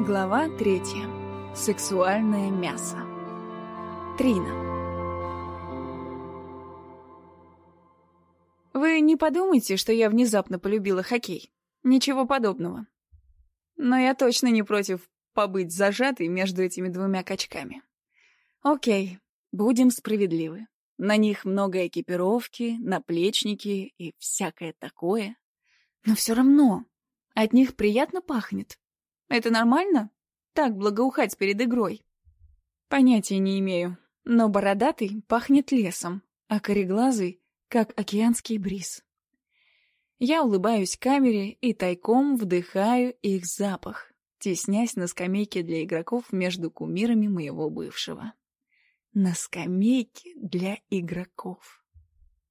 Глава третья. Сексуальное мясо. Трина. Вы не подумайте, что я внезапно полюбила хоккей. Ничего подобного. Но я точно не против побыть зажатой между этими двумя качками. Окей, будем справедливы. На них много экипировки, наплечники и всякое такое. Но все равно от них приятно пахнет. Это нормально? Так благоухать перед игрой? Понятия не имею, но бородатый пахнет лесом, а кореглазый — как океанский бриз. Я улыбаюсь камере и тайком вдыхаю их запах, теснясь на скамейке для игроков между кумирами моего бывшего. На скамейке для игроков.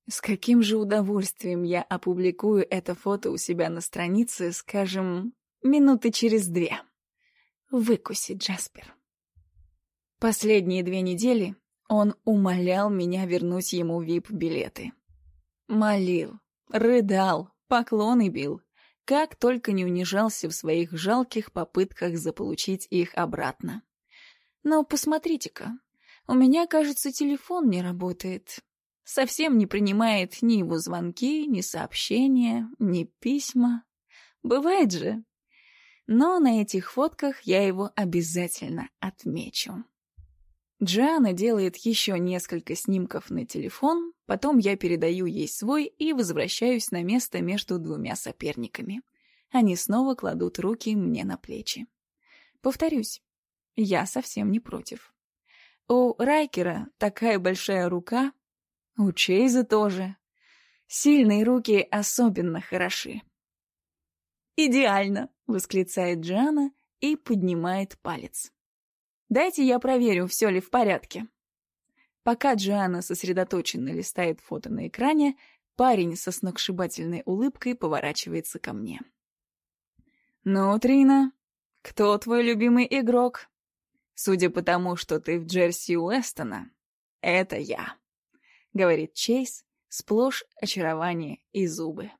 С каким же удовольствием я опубликую это фото у себя на странице, скажем, Минуты через две. Выкуси, Джаспер. Последние две недели он умолял меня вернуть ему вип-билеты. Молил, рыдал, поклоны бил, как только не унижался в своих жалких попытках заполучить их обратно. Но посмотрите-ка, у меня, кажется, телефон не работает. Совсем не принимает ни его звонки, ни сообщения, ни письма. Бывает же, но на этих фотках я его обязательно отмечу. Джиана делает еще несколько снимков на телефон, потом я передаю ей свой и возвращаюсь на место между двумя соперниками. Они снова кладут руки мне на плечи. Повторюсь, я совсем не против. У Райкера такая большая рука, у Чейза тоже. Сильные руки особенно хороши. «Идеально!» — восклицает Джана и поднимает палец. «Дайте я проверю, все ли в порядке». Пока Джиана сосредоточенно листает фото на экране, парень со сногсшибательной улыбкой поворачивается ко мне. «Ну, Трина, кто твой любимый игрок?» «Судя по тому, что ты в Джерси Уэстона, это я», — говорит Чейз, сплошь очарование и зубы.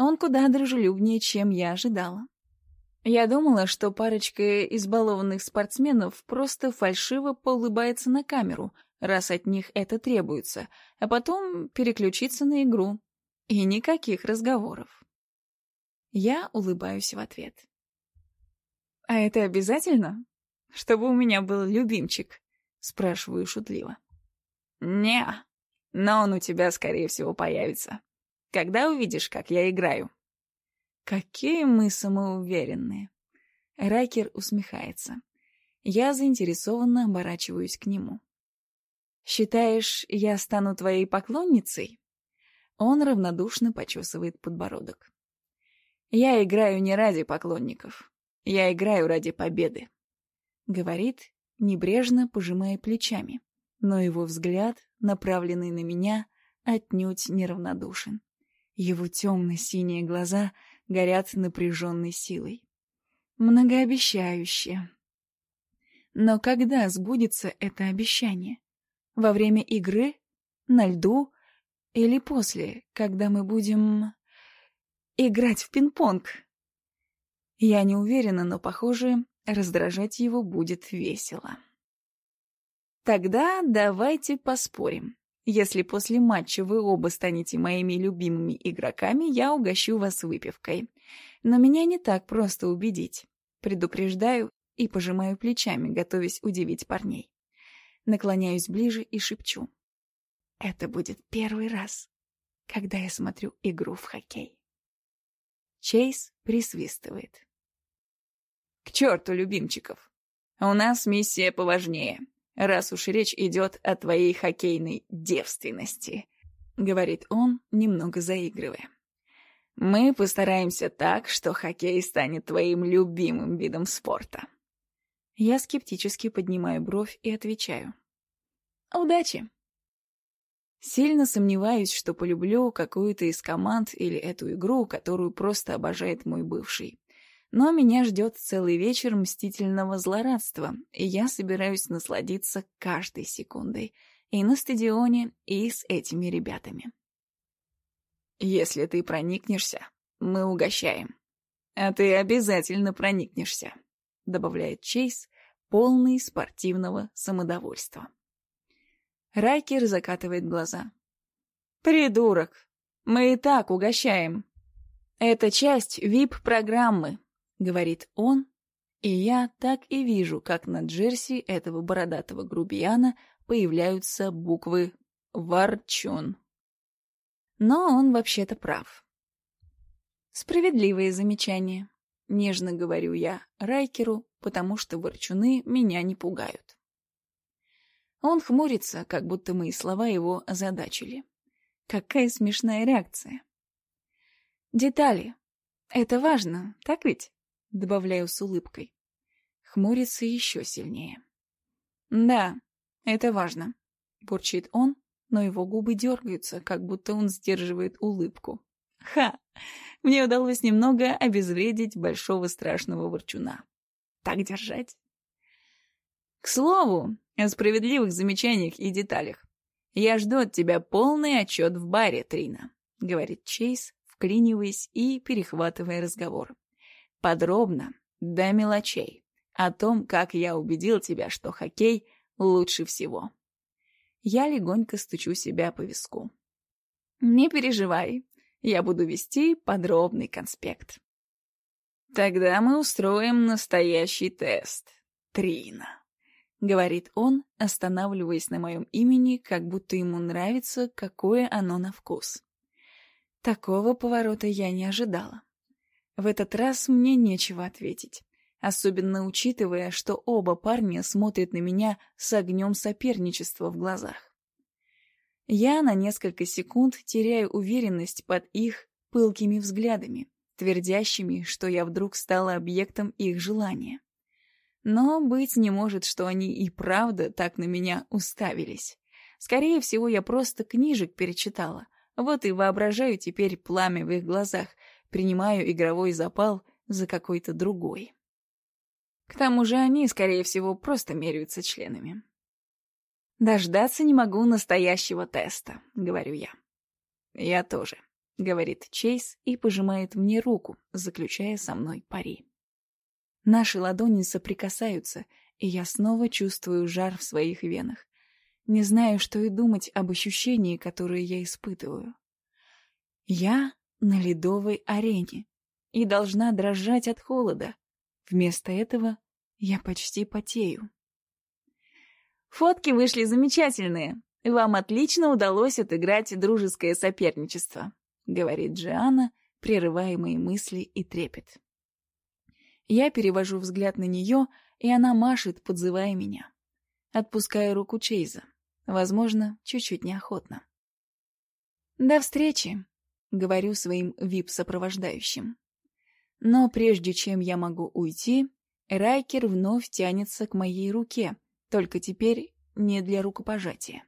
Он куда дружелюбнее, чем я ожидала. Я думала, что парочка избалованных спортсменов просто фальшиво поулыбается на камеру, раз от них это требуется, а потом переключиться на игру. И никаких разговоров. Я улыбаюсь в ответ. «А это обязательно? Чтобы у меня был любимчик?» — спрашиваю шутливо. не но он у тебя, скорее всего, появится. Когда увидишь, как я играю?» «Какие мы самоуверенные!» Райкер усмехается. Я заинтересованно оборачиваюсь к нему. «Считаешь, я стану твоей поклонницей?» Он равнодушно почесывает подбородок. «Я играю не ради поклонников. Я играю ради победы», — говорит, небрежно пожимая плечами, но его взгляд, направленный на меня, отнюдь неравнодушен. Его темно-синие глаза горят напряженной силой. Многообещающе. Но когда сбудется это обещание? Во время игры? На льду? Или после, когда мы будем... играть в пинг-понг? Я не уверена, но, похоже, раздражать его будет весело. Тогда давайте поспорим. Если после матча вы оба станете моими любимыми игроками, я угощу вас выпивкой. Но меня не так просто убедить. Предупреждаю и пожимаю плечами, готовясь удивить парней. Наклоняюсь ближе и шепчу. Это будет первый раз, когда я смотрю игру в хоккей. Чейз присвистывает. К черту любимчиков. У нас миссия поважнее раз уж речь идет о твоей хоккейной девственности», — говорит он, немного заигрывая. «Мы постараемся так, что хоккей станет твоим любимым видом спорта». Я скептически поднимаю бровь и отвечаю. «Удачи!» Сильно сомневаюсь, что полюблю какую-то из команд или эту игру, которую просто обожает мой бывший. Но меня ждет целый вечер мстительного злорадства, и я собираюсь насладиться каждой секундой. И на стадионе, и с этими ребятами. Если ты проникнешься, мы угощаем. А ты обязательно проникнешься. добавляет Чейз, полный спортивного самодовольства. Райкер закатывает глаза. «Придурок! Мы и так угощаем!» «Это часть вип-программы», — говорит он, и я так и вижу, как на джерси этого бородатого грубияна появляются буквы «Ворчун». Но он вообще-то прав. Справедливое замечание. Нежно говорю я Райкеру, потому что ворчуны меня не пугают. Он хмурится, как будто мои слова его озадачили. Какая смешная реакция. Детали. Это важно, так ведь? Добавляю с улыбкой. Хмурится еще сильнее. Да, это важно. Бурчит он, но его губы дергаются, как будто он сдерживает улыбку. Ха! Мне удалось немного обезвредить большого страшного ворчуна. Так держать. К слову, о справедливых замечаниях и деталях. «Я жду от тебя полный отчет в баре, Трина», — говорит Чейз, вклиниваясь и перехватывая разговор. «Подробно, до мелочей, о том, как я убедил тебя, что хоккей лучше всего». Я легонько стучу себя по виску. «Не переживай, я буду вести подробный конспект». «Тогда мы устроим настоящий тест, Трина». — говорит он, останавливаясь на моем имени, как будто ему нравится, какое оно на вкус. Такого поворота я не ожидала. В этот раз мне нечего ответить, особенно учитывая, что оба парня смотрят на меня с огнем соперничества в глазах. Я на несколько секунд теряю уверенность под их пылкими взглядами, твердящими, что я вдруг стала объектом их желания. Но быть не может, что они и правда так на меня уставились. Скорее всего, я просто книжек перечитала. Вот и воображаю теперь пламя в их глазах, принимаю игровой запал за какой-то другой. К тому же они, скорее всего, просто меряются членами. «Дождаться не могу настоящего теста», — говорю я. «Я тоже», — говорит Чейз и пожимает мне руку, заключая со мной пари. Наши ладони соприкасаются, и я снова чувствую жар в своих венах. Не знаю, что и думать об ощущении, которое я испытываю. Я на ледовой арене и должна дрожать от холода. Вместо этого я почти потею. Фотки вышли замечательные. Вам отлично удалось отыграть дружеское соперничество, говорит Джиана, прерывая мои мысли и трепет. Я перевожу взгляд на нее, и она машет, подзывая меня. Отпускаю руку Чейза. Возможно, чуть-чуть неохотно. «До встречи», — говорю своим вип-сопровождающим. Но прежде чем я могу уйти, Райкер вновь тянется к моей руке, только теперь не для рукопожатия.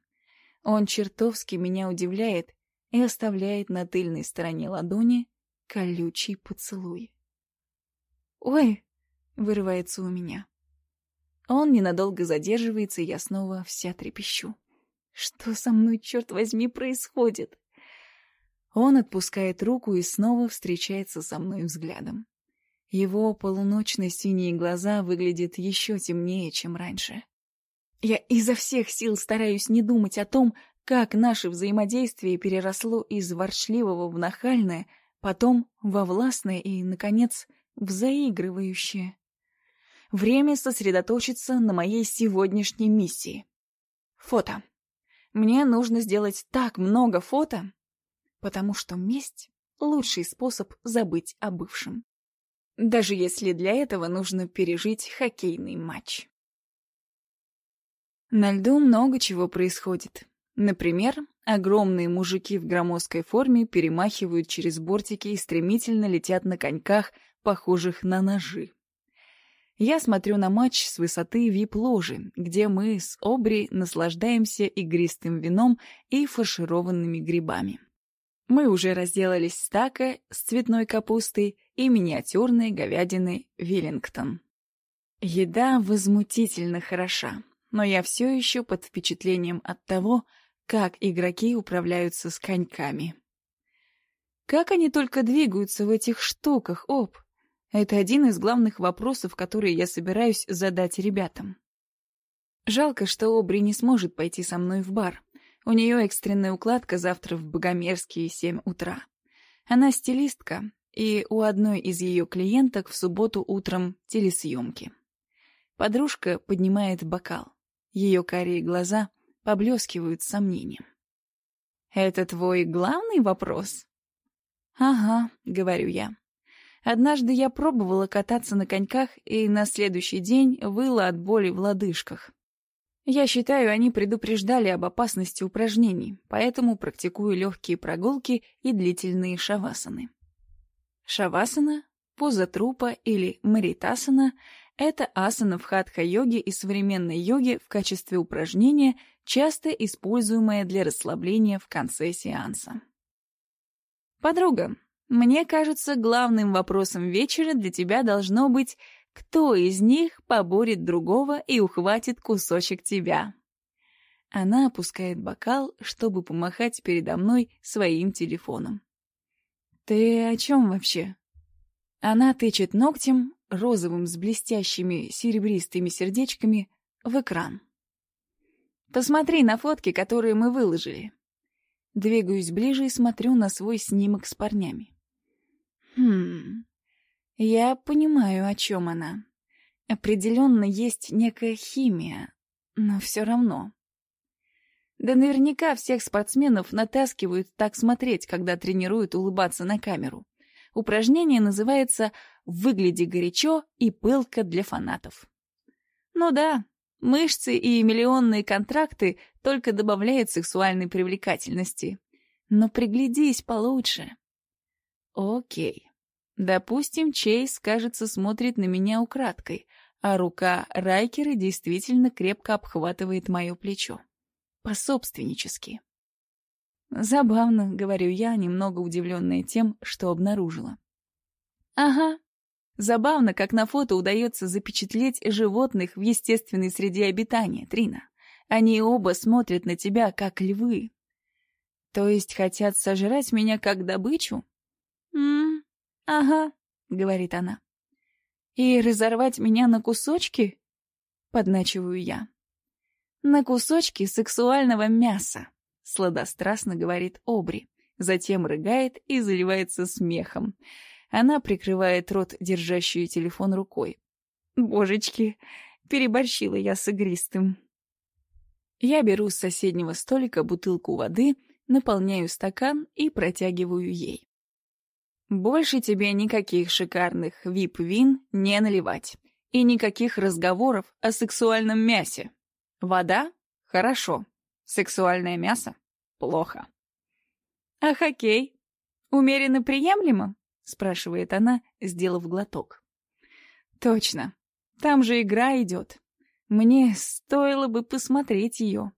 Он чертовски меня удивляет и оставляет на тыльной стороне ладони колючий поцелуй. «Ой!» — вырывается у меня. Он ненадолго задерживается, и я снова вся трепещу. Что со мной, черт возьми, происходит? Он отпускает руку и снова встречается со мной взглядом. Его полуночно-синие глаза выглядят еще темнее, чем раньше. Я изо всех сил стараюсь не думать о том, как наше взаимодействие переросло из ворчливого в нахальное, потом во властное и, наконец, взаигрывающее. Время сосредоточиться на моей сегодняшней миссии. Фото. Мне нужно сделать так много фото, потому что месть — лучший способ забыть о бывшем. Даже если для этого нужно пережить хоккейный матч. На льду много чего происходит. Например, огромные мужики в громоздкой форме перемахивают через бортики и стремительно летят на коньках похожих на ножи. Я смотрю на матч с высоты вип-ложи, где мы с Обри наслаждаемся игристым вином и фаршированными грибами. Мы уже разделались с тако с цветной капустой и миниатюрной говядиной Виллингтон. Еда возмутительно хороша, но я все еще под впечатлением от того, как игроки управляются с коньками. Как они только двигаются в этих штуках, Об? Это один из главных вопросов, которые я собираюсь задать ребятам. Жалко, что Обри не сможет пойти со мной в бар. У нее экстренная укладка завтра в Богомерске 7 утра. Она стилистка, и у одной из ее клиенток в субботу утром телесъемки. Подружка поднимает бокал. Ее карие глаза поблескивают сомнением. «Это твой главный вопрос?» «Ага», — говорю я. Однажды я пробовала кататься на коньках и на следующий день выла от боли в лодыжках. Я считаю, они предупреждали об опасности упражнений, поэтому практикую легкие прогулки и длительные шавасаны. Шавасана, поза трупа или маритасана — это асана в хатха-йоге и современной йоге в качестве упражнения, часто используемое для расслабления в конце сеанса. Подруга, мне кажется, главным вопросом вечера для тебя должно быть, кто из них поборет другого и ухватит кусочек тебя. Она опускает бокал, чтобы помахать передо мной своим телефоном. «Ты о чем вообще?» Она тычет ногтем, розовым с блестящими серебристыми сердечками, в экран. «Посмотри на фотки, которые мы выложили». Двигаюсь ближе и смотрю на свой снимок с парнями. Хм, я понимаю, о чем она. Определенно есть некая химия, но все равно. Да наверняка всех спортсменов натаскивают так смотреть, когда тренируют улыбаться на камеру. Упражнение называется «Выгляди горячо и пылко для фанатов». Ну да, мышцы и миллионные контракты только добавляют сексуальной привлекательности. Но приглядись получше. Окей. Допустим, Чейз, кажется, смотрит на меня украдкой, а рука Райкера действительно крепко обхватывает мое плечо. Пособственнически. Забавно, говорю я, немного удивленная тем, что обнаружила. Ага. Забавно, как на фото удается запечатлеть животных в естественной среде обитания, Трина. Они оба смотрят на тебя, как львы. То есть хотят сожрать меня как добычу? М «Ага», — говорит она. «И разорвать меня на кусочки?» — подначиваю я. «На кусочки сексуального мяса», — сладострастно говорит Обри, затем рыгает и заливается смехом. Она прикрывает рот, держащую телефон рукой. «Божечки, переборщила я с игристым». Я беру с соседнего столика бутылку воды, наполняю стакан и протягиваю ей. Больше тебе никаких шикарных вип-вин не наливать. И никаких разговоров о сексуальном мясе. Вода — хорошо. Сексуальное мясо — плохо. А хоккей? Умеренно приемлемо? Спрашивает она, сделав глоток. Точно. Там же игра идет. Мне стоило бы посмотреть ее.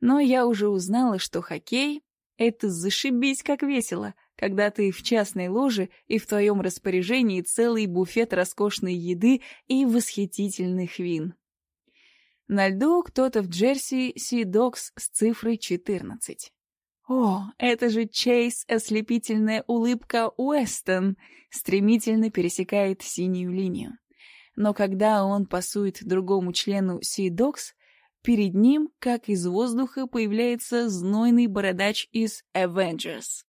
Но я уже узнала, что хоккей — это зашибись как весело, когда ты в частной ложе и в твоем распоряжении целый буфет роскошной еды и восхитительных вин. На льду кто-то в Джерси Си-Докс с цифрой 14. О, это же Чейз ослепительная улыбка Уэстон стремительно пересекает синюю линию. Но когда он пасует другому члену Си-Докс, перед ним, как из воздуха, появляется знойный бородач из Avengers.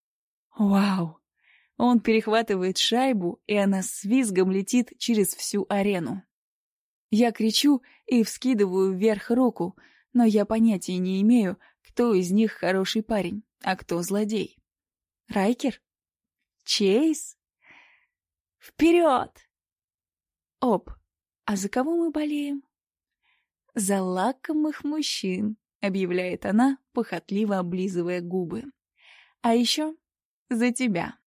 Вау! Он перехватывает шайбу, и она с визгом летит через всю арену. Я кричу и вскидываю вверх руку, но я понятия не имею, кто из них хороший парень, а кто злодей. Райкер? Чейз? Вперед! Оп, а за кого мы болеем? За лакомых мужчин, объявляет она, похотливо облизывая губы. А еще за тебя.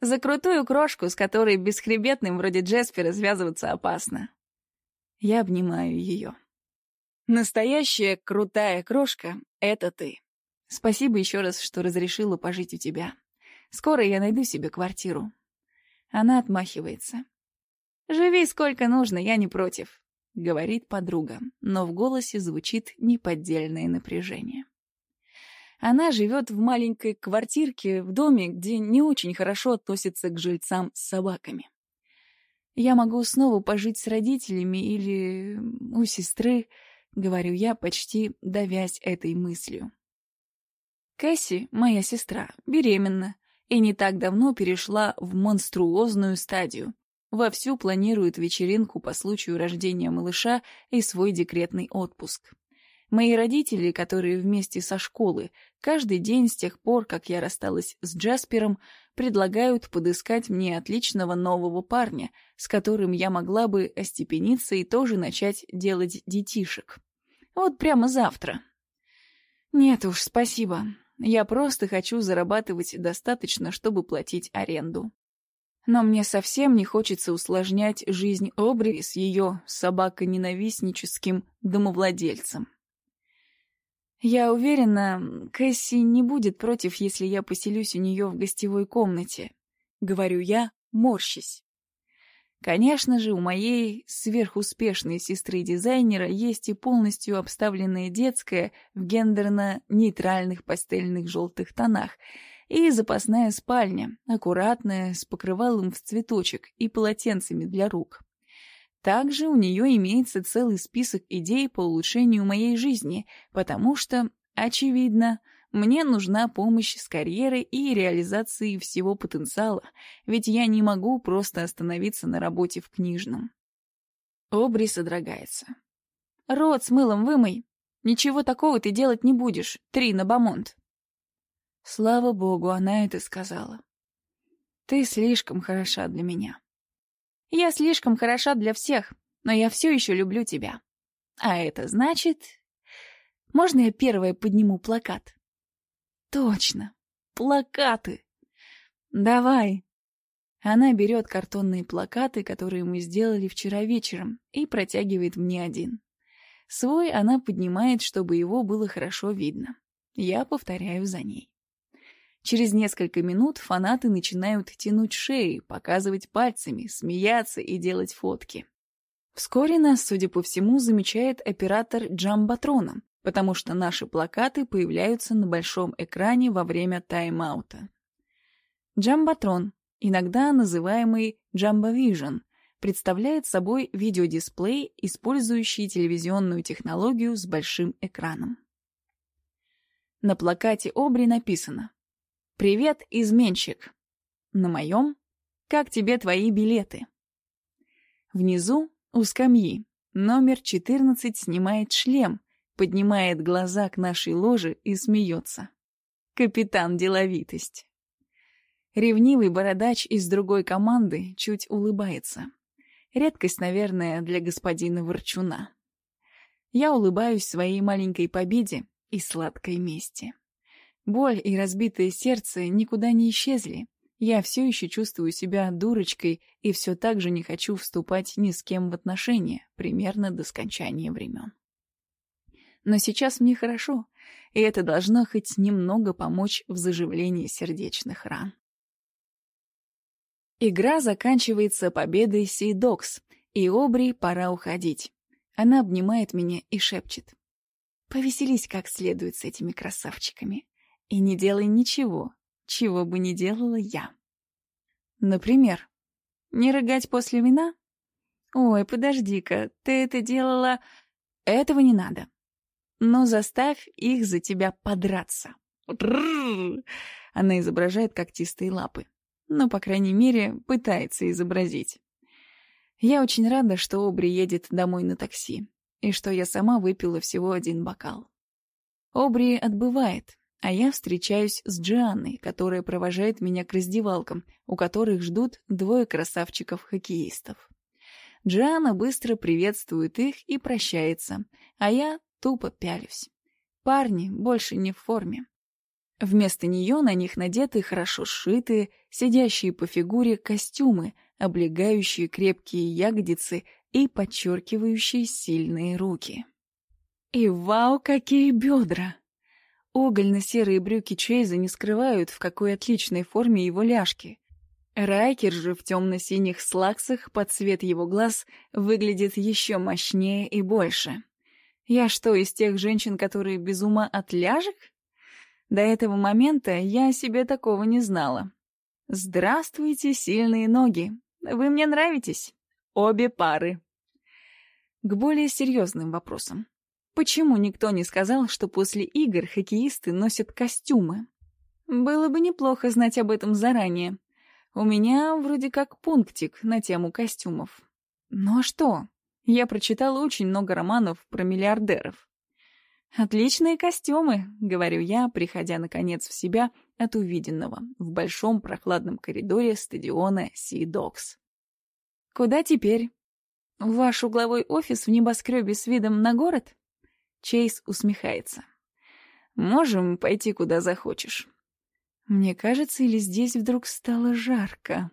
За крутую крошку, с которой бесхребетным вроде Джеспера связываться опасно. Я обнимаю ее. Настоящая крутая крошка — это ты. Спасибо еще раз, что разрешила пожить у тебя. Скоро я найду себе квартиру. Она отмахивается. «Живи сколько нужно, я не против», — говорит подруга, но в голосе звучит неподдельное напряжение. Она живет в маленькой квартирке в доме, где не очень хорошо относятся к жильцам с собаками. Я могу снова пожить с родителями или у сестры, говорю я, почти давясь этой мыслью. Кэсси, моя сестра, беременна и не так давно перешла в монструозную стадию. Вовсю планирует вечеринку по случаю рождения малыша и свой декретный отпуск. Мои родители, которые вместе со школы, каждый день с тех пор, как я рассталась с Джаспером, предлагают подыскать мне отличного нового парня, с которым я могла бы остепениться и тоже начать делать детишек. Вот прямо завтра. Нет уж, спасибо. Я просто хочу зарабатывать достаточно, чтобы платить аренду. Но мне совсем не хочется усложнять жизнь Обри с ее собаконенавистническим домовладельцем. Я уверена, Кэсси не будет против, если я поселюсь у нее в гостевой комнате. Говорю я, морщись. Конечно же, у моей сверхуспешной сестры-дизайнера есть и полностью обставленная детская в гендерно-нейтральных пастельных желтых тонах и запасная спальня, аккуратная, с покрывалом в цветочек и полотенцами для рук. Также у нее имеется целый список идей по улучшению моей жизни, потому что, очевидно, мне нужна помощь с карьерой и реализацией всего потенциала, ведь я не могу просто остановиться на работе в книжном. Обри содрогается. «Рот с мылом вымой. Ничего такого ты делать не будешь. Три на бамонт». Слава богу, она это сказала. «Ты слишком хороша для меня». Я слишком хороша для всех, но я все еще люблю тебя. А это значит... Можно я первая подниму плакат? Точно, плакаты. Давай. Она берет картонные плакаты, которые мы сделали вчера вечером, и протягивает мне один. Свой она поднимает, чтобы его было хорошо видно. Я повторяю за ней. Через несколько минут фанаты начинают тянуть шеи, показывать пальцами, смеяться и делать фотки. Вскоре нас, судя по всему, замечает оператор Джамбатрона, потому что наши плакаты появляются на большом экране во время тайм-аута. Джамбатрон, иногда называемый Джамбовижн, представляет собой видеодисплей, использующий телевизионную технологию с большим экраном. На плакате Обри написано «Привет, изменщик!» На моем «Как тебе твои билеты?» Внизу, у скамьи, номер 14 снимает шлем, поднимает глаза к нашей ложе и смеется. Капитан Деловитость. Ревнивый бородач из другой команды чуть улыбается. Редкость, наверное, для господина Ворчуна. Я улыбаюсь своей маленькой победе и сладкой мести. Боль и разбитое сердце никуда не исчезли. Я все еще чувствую себя дурочкой и все так же не хочу вступать ни с кем в отношения, примерно до скончания времен. Но сейчас мне хорошо, и это должно хоть немного помочь в заживлении сердечных ран. Игра заканчивается победой Сейдокс, и Обри пора уходить. Она обнимает меня и шепчет. «Повеселись как следует с этими красавчиками и не делай ничего, чего бы не делала я. Например, не рыгать после вина? Ой, подожди-ка, ты это делала... Этого не надо. Но заставь их за тебя подраться. Она изображает когтистые лапы. Ну, по крайней мере, пытается изобразить. Я очень рада, что Обри едет домой на такси, и что я сама выпила всего один бокал. Обри отбывает, а я встречаюсь с Джианной, которая провожает меня к раздевалкам, у которых ждут двое красавчиков-хоккеистов. Джианна быстро приветствует их и прощается, а я тупо пялюсь. Парни больше не в форме. Вместо нее на них надеты хорошо сшитые, сидящие по фигуре костюмы, облегающие крепкие ягодицы и подчеркивающие сильные руки. И вау, какие бедра! Угольно-серые брюки Чейза не скрывают, в какой отличной форме его ляжки. Райкер же в темно-синих слаксах под цвет его глаз выглядит еще мощнее и больше. Я что, из тех женщин, которые без ума от ляжек? До этого момента я о себе такого не знала. «Здравствуйте, сильные ноги! Вы мне нравитесь!» Обе пары. К более серьезным вопросам. Почему никто не сказал, что после игр хоккеисты носят костюмы? Было бы неплохо знать об этом заранее. У меня вроде как пунктик на тему костюмов. Ну а что? Я прочитала очень много романов про миллиардеров. «Отличные костюмы», — говорю я, приходя, наконец, в себя от увиденного в большом прохладном коридоре стадиона Си Докс. «Куда теперь? В ваш угловой офис в небоскребе с видом на город?» Чейз усмехается. «Можем пойти куда захочешь». Мне кажется, или здесь вдруг стало жарко.